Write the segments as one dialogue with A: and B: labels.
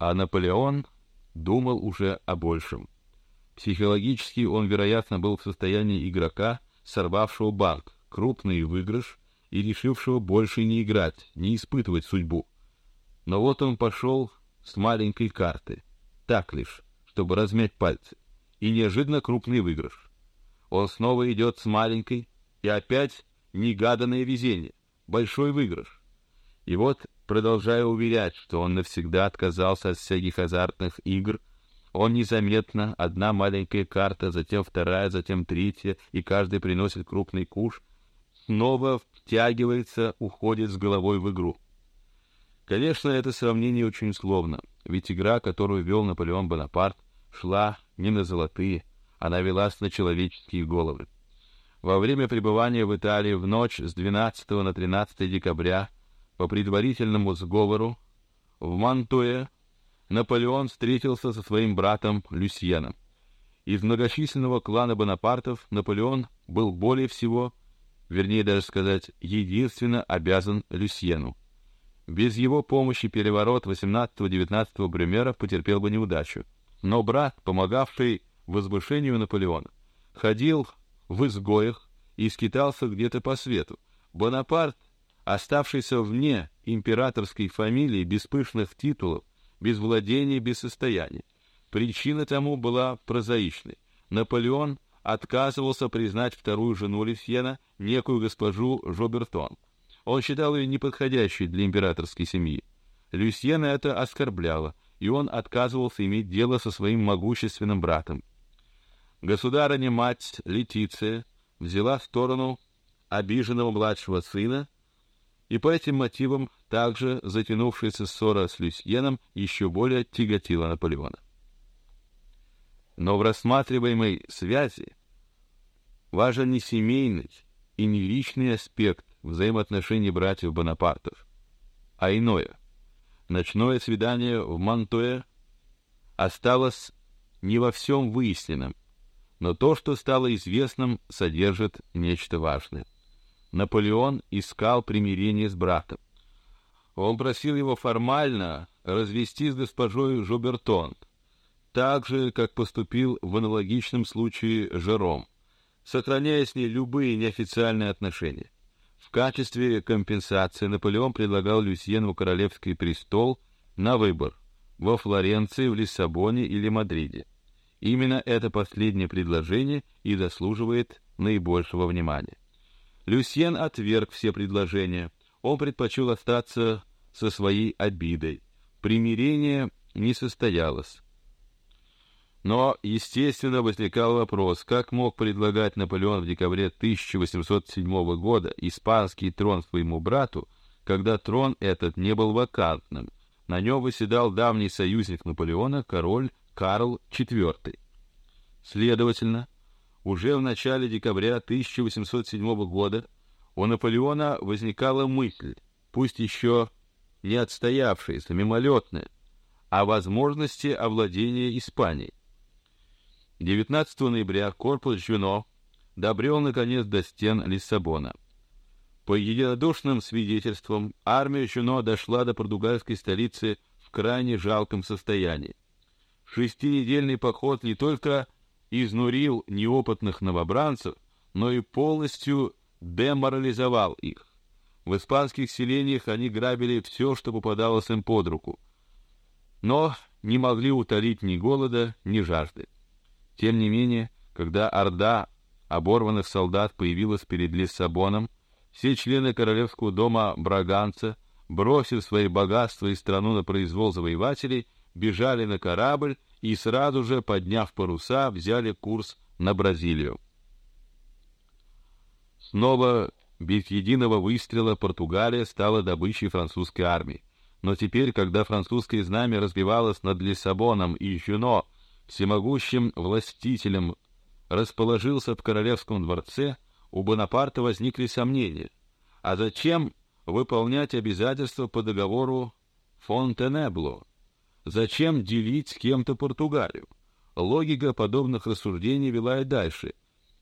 A: а Наполеон думал уже о большем. Психологически он, вероятно, был в состоянии игрока, сорвавшего банк, крупный выигрыш и решившего больше не играть, не испытывать судьбу. Но вот он пошел с маленькой карты, так лишь, чтобы размять пальцы, и неожиданно крупный выигрыш. Он снова идет с маленькой, и опять негаданное везение, большой выигрыш. И вот, продолжая уверять, что он навсегда отказался от всяких азартных игр, он незаметно, одна маленькая карта, затем вторая, затем третья, и каждый приносит крупный куш, снова втягивается, уходит с головой в игру. Конечно, это сравнение очень условно, ведь игра, которую вел Наполеон Бонапарт, шла не на золотые, она велась на человеческие головы. Во время пребывания в Италии в ночь с 12 на 13 декабря по предварительному сговору в Мантуе Наполеон встретился со своим братом Люсьеном. Из многочисленного клана Бонапартов Наполеон был более всего, вернее даже сказать, единственно обязан Люсьену. Без его помощи переворот 18-19 Брюмера потерпел бы неудачу. Но брат, помогавший возвышению Наполеона, ходил в изгоях и скитался где-то по свету. Бонапарт, оставшийся вне императорской фамилии без пышных титулов, без владения, без состояния. Причина тому была прозаичной. Наполеон отказывался признать вторую жену Люсьена, некую госпожу Жобертон. Он считал ее неподходящей для императорской семьи. Люсьена это оскорбляло, и он отказывался иметь дело со своим могущественным братом. Государыня-мать Летиция взяла сторону обиженного младшего сына, и по этим мотивам также затянувшаяся ссора с Люсьеном еще более тяготила Наполеона. Но в рассматриваемой связи важен не семейный и не личный аспект взаимоотношений братьев Бонапартов, а иное. Ночное свидание в Мантуэ осталось не во всем выясненным, но то, что стало известным, содержит нечто важное. Наполеон искал примирение с братом. Он просил его формально развести с госпожой Жобертон, так же, как поступил в аналогичном случае Жером, сохраняя с ней любые неофициальные отношения. В качестве компенсации Наполеон предлагал Люсьену королевский престол на выбор во Флоренции, в Лиссабоне или Мадриде. Именно это последнее предложение и заслуживает наибольшего внимания. Люсьен отверг все предложения. Он предпочел остаться со своей обидой. Примирение не состоялось. Но, естественно, возникал вопрос, как мог предлагать Наполеон в декабре 1807 года испанский трон своему брату, когда трон этот не был вакантным. На нем восседал давний союзник Наполеона, король Карл IV. Следовательно, уже в начале декабря 1807 года у Наполеона возникала мысль, пусть еще не отстоявшаяся, мимолетная, о возможности овладения Испанией. 19 ноября корпус Жюно добрел наконец до стен Лиссабона. По единодушным свидетельствам, армия Жюно дошла до португальской столицы в крайне жалком состоянии. Шестинедельный поход не только изнурил неопытных новобранцев, но и полностью деморализовал их. В испанских селениях они грабили все, что попадалось им под руку, но не могли утолить ни голода, ни жажды. Тем не менее, когда орда оборванных солдат появилась перед Лиссабоном, все члены королевского дома Браганца, бросив свои богатства и страну на произвол завоевателей, бежали на корабль и сразу же, подняв паруса, взяли курс на Бразилию. Снова без единого выстрела Португалия стала добычей французской армии. Но теперь, когда французское знамя разбивалось над Лиссабоном и Жюно, всемогущим властителем расположился в королевском дворце, у Бонапарта возникли сомнения. А зачем выполнять обязательства по договору Фонтенебло? Зачем делить с кем-то Португалию? Логика подобных рассуждений вела и дальше.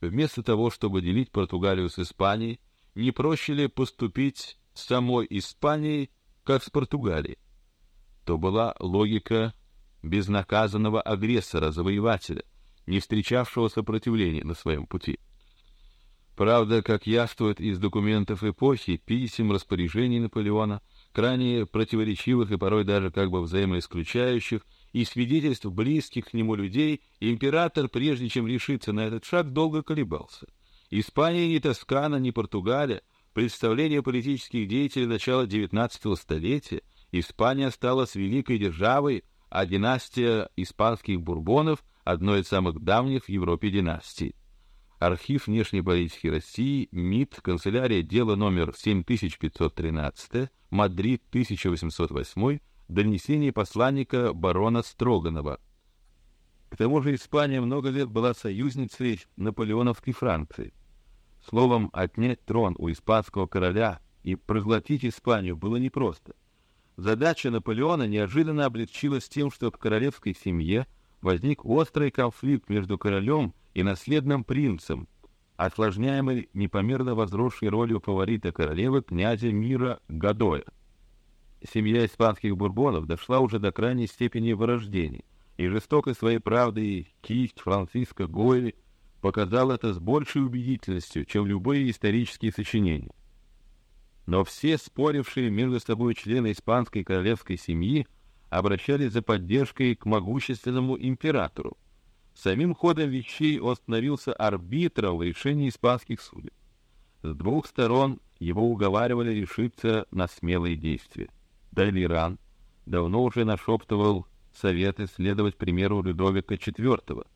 A: Вместо того, чтобы делить Португалию с Испанией, не проще ли поступить с самой Испанией, как с Португалией? то была логика безнаказанного агрессора-завоевателя, не встречавшего сопротивления на своем пути. Правда, как яствует из документов эпохи, писем, распоряжений Наполеона, крайне противоречивых и порой даже как бы взаимоисключающих, и свидетельств близких к нему людей, император, прежде чем решиться на этот шаг, долго колебался. Испания ни Тоскана, ни Португалия, представление политических деятелей начала XIX столетия, Испания стала с великой державой, а династия испанских бурбонов — одной из самых давних в Европе династий. Архив внешней политики России, МИД, канцелярия, дело номер 7513, Мадрид, 1808, донесение посланника барона Строганова. К тому же Испания много лет была союзницей наполеоновской Франции. Словом, отнять трон у испанского короля и проглотить Испанию было непросто. Задача Наполеона неожиданно облегчилась тем, что в королевской семье возник острый конфликт между королем и наследным принцем, осложняемый непомерно возросшей ролью фаворита королевы князя Мира Гадоя. Семья испанских бурбонов дошла уже до крайней степени вырождения, и жестокой своей правдой кисть Франциско Гойли показал это с большей убедительностью, чем любые исторические сочинения. Но все спорившие между собой члены испанской королевской семьи обращались за поддержкой к могущественному императору. Самим ходом вещей он становился арбитром в решении испанских судеб. С двух сторон его уговаривали решиться на смелые действия. Далиран давно уже нашептывал советы следовать примеру Людовика IV.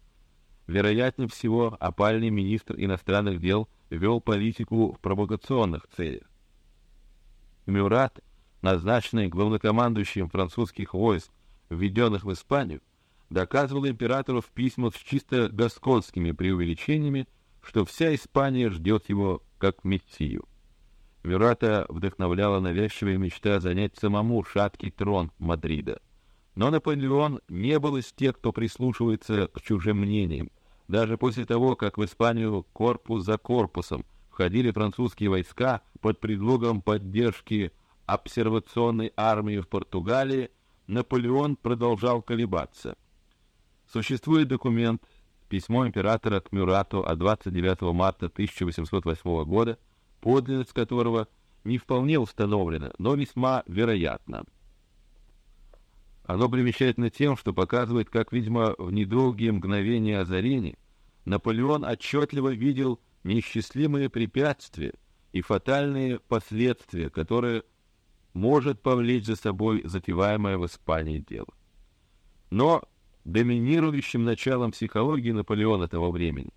A: Вероятнее всего, опальный министр иностранных дел вел политику в провокационных целях. Мюрат, назначенный главнокомандующим французских войск, введенных в Испанию, доказывал императору в письмах с чисто гасконскими преувеличениями, что вся Испания ждет его как мессию. Мюрата вдохновляла навязчивая мечта занять самому шаткий трон Мадрида. Но Наполеон не был из тех, кто прислушивается к чужим мнениям. Даже после того, как в Испанию корпус за корпусом входили французские войска под предлогом поддержки обсервационной армии в Португалии, Наполеон продолжал колебаться. Существует документ, письмо императора к Мюрату от 29 марта 1808 года, подлинность которого не вполне установлена, но весьма вероятна. Оно примечательно тем, что показывает, как, видимо, в недолгие мгновения озарения Наполеон отчетливо видел неисчислимые препятствия и фатальные последствия, которые может повлечь за собой затеваемое в Испании дело. Но доминирующим началом психологии Наполеона того времени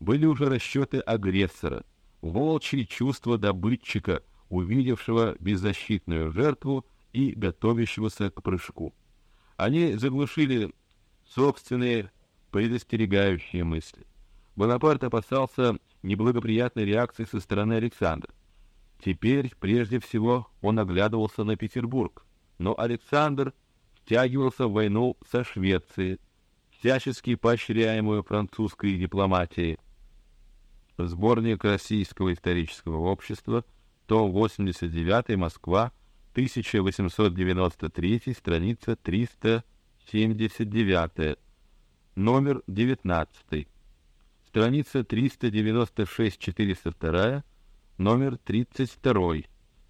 A: были уже расчеты агрессора, волчьи чувства добытчика, увидевшего беззащитную жертву и готовящегося к прыжку. Они заглушили собственные предостерегающие мысли. Бонапарт опасался неблагоприятной реакции со стороны Александра. Теперь, прежде всего, он оглядывался на Петербург, но Александр втягивался в войну со Швецией, всячески поощряемую французской дипломатией. Сборник Российского исторического общества, том 89, Москва, 1893, страница 379, номер 19 страница 396-402, номер 32,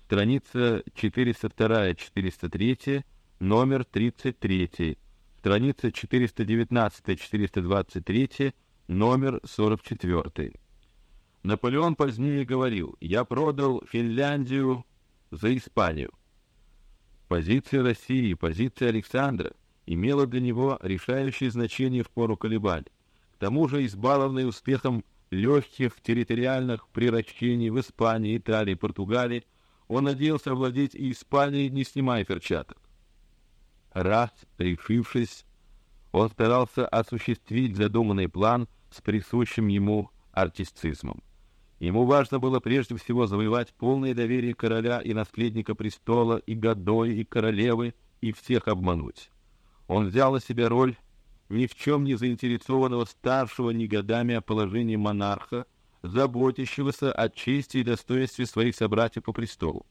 A: страница 402-403, номер 33, страница 419-423, номер 44. Наполеон позднее говорил, я продал Финляндию за Испанию. Позиция России позиция Александра имела для него решающее значение в пору колебаний. К тому же избалованный успехом легких территориальных приращений в Испании, Италии, Португалии, он надеялся овладеть и Испанией, не снимая перчаток. Раз решившись, он старался осуществить задуманный план с присущим ему артистизмом. Ему важно было прежде всего завоевать полное доверие короля и наследника престола, и Годой, и королевы, и всех обмануть. Он взял на себя роль ни в чем не заинтересованного старшего не годами о положении монарха, заботящегося о чести и достоинстве своих собратьев по престолу.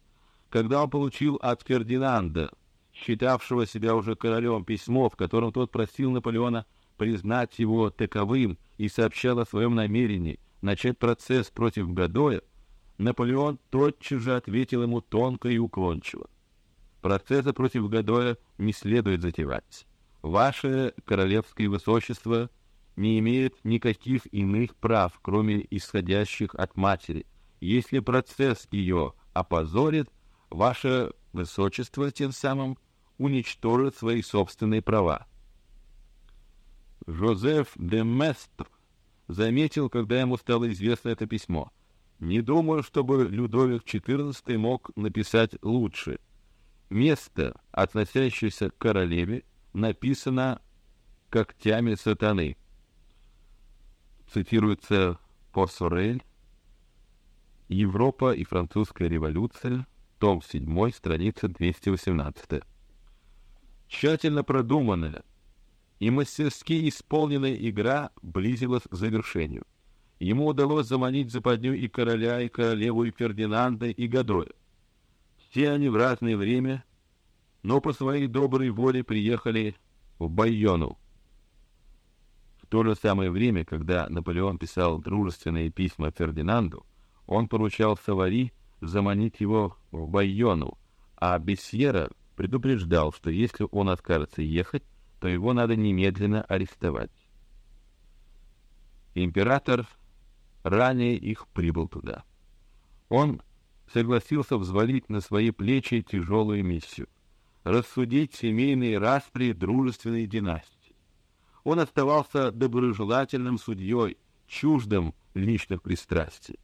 A: Когда он получил от Фердинанда считавшего себя уже королем, письмо, в котором тот просил Наполеона признать его таковым и сообщал о своем намерении начать процесс против Гадоя, Наполеон тотчас же ответил ему тонко и уклончиво. Процесса против Гадоя не следует затевать. Ваше королевское высочество не имеет никаких иных прав, кроме исходящих от матери. Если процесс ее опозорит, ваше высочество тем самым уничтожит свои собственные права. Жозеф де Местр заметил, когда ему стало известно это письмо. Не думаю, чтобы Людовик XIV мог написать лучше. Место, относящееся к королеве, написано когтями сатаны. Цитируется Порсорель, Европа и французская революция, том 7, страница 218. Тщательно продуманная и мастерски исполненная игра близилась к завершению. Ему удалось заманить западню и короля, и королеву, и Фердинанда, и Гадоя. Все они в разное время, но по своей доброй воле приехали в Байону. В то же самое время, когда Наполеон писал дружественные письма Фердинанду, он поручал Савари заманить его в Байону, а Бессьера предупреждал, что если он откажется ехать, то его надо немедленно арестовать. Император ранее их прибыл туда. Он согласился взвалить на свои плечи тяжелую миссию — рассудить семейные распри дружественной династии. Он оставался доброжелательным судьей, чуждым личных пристрастий.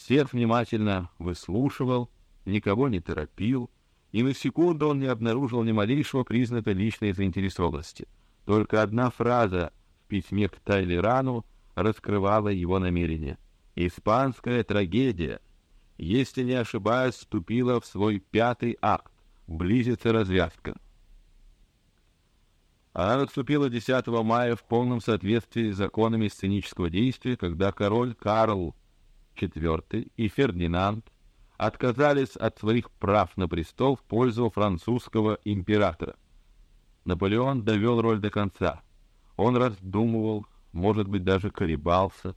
A: Всех внимательно выслушивал, никого не торопил, и на секунду он не обнаружил ни малейшего признака личной заинтересованности. Только одна фраза в письме к Тайлерану раскрывала его намерение. Испанская трагедия, если не ошибаюсь, вступила в свой пятый акт. Близится развязка. Она наступила 10 мая в полном соответствии с законами сценического действия, когда король Карл IV и Фердинанд отказались от своих прав на престол в пользу французского императора. Наполеон довел роль до конца. Он раздумывал, может быть, даже колебался.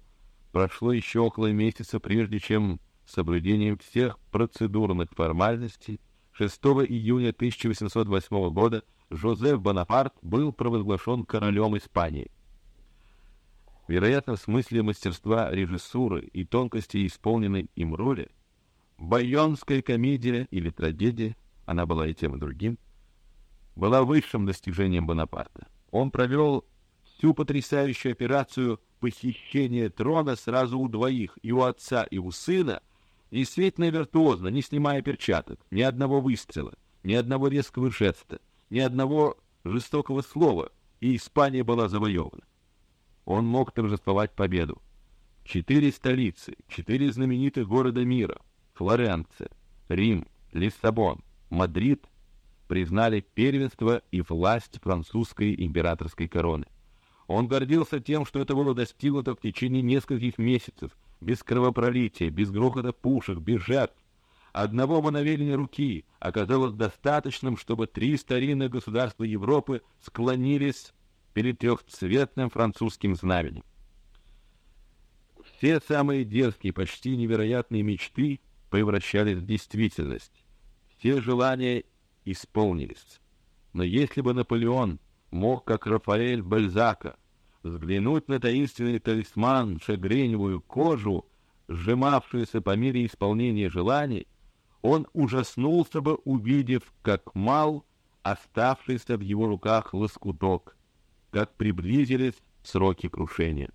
A: Прошло еще около месяца, прежде чем соблюдением всех процедурных формальностей 6 июня 1808 года Жозеф Бонапарт был провозглашен королем Испании. Вероятно, в смысле мастерства режиссуры и тонкости исполненной им роли Байонская комедия или трагедия, она была и тем и другим, была высшим достижением Бонапарта. Он провел всю потрясающую операцию похищения трона сразу у двоих, и у отца, и у сына, действительно виртуозно, не снимая перчаток, ни одного выстрела, ни одного резкого жеста, ни одного жестокого слова, и Испания была завоевана. Он мог торжествовать победу. Четыре столицы, четыре знаменитых города мира — Флоренция, Рим, Лиссабон, Мадрид признали первенство и власть французской императорской короны. Он гордился тем, что это было достигнуто в течение нескольких месяцев, без кровопролития, без грохота пушек, без жертв. Одного мановения руки оказалось достаточным, чтобы три старинных государства Европы склонились перед трехцветным французским знаменем. Все самые дерзкие, почти невероятные мечты превращались в действительность. Все желания исполнились. Но если бы Наполеон мог, как Рафаэль Бальзака, взглянуть на таинственный талисман, шагреневую кожу, сжимавшуюся по мере исполнения желаний, он ужаснулся бы, увидев, как мал оставшийся в его руках лоскуток, как приблизились сроки крушения.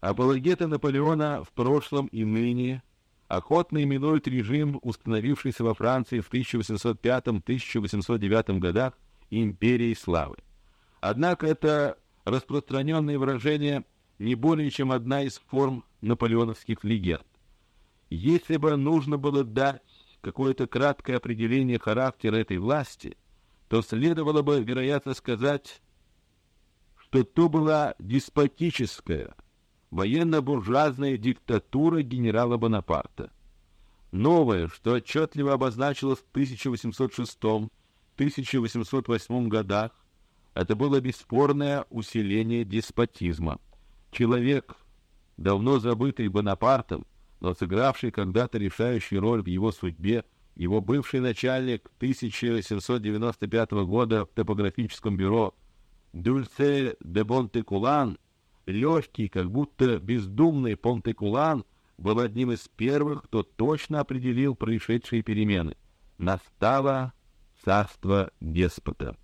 A: Апологеты Наполеона в прошлом и ныне охотно именуют режим, установившийся во Франции в 1805-1809 годах империей славы. Однако это распространенное выражение не более чем одна из форм наполеоновских легенд. Если бы нужно было дать какое-то краткое определение характера этой власти, то следовало бы, вероятно, сказать, что то была деспотическая, военно-буржуазная диктатура генерала Бонапарта. Новое, что отчетливо обозначилось в 1806 1808 годах это было бесспорное усиление деспотизма. Человек, давно забытый Бонапартом, но сыгравший когда-то решающую роль в его судьбе, его бывший начальник 1795 года в топографическом бюро Дульце де Бонтекулан, легкий, как будто бездумный Понтекулан, был одним из первых, кто точно определил происшедшие перемены. Настало царство деспота.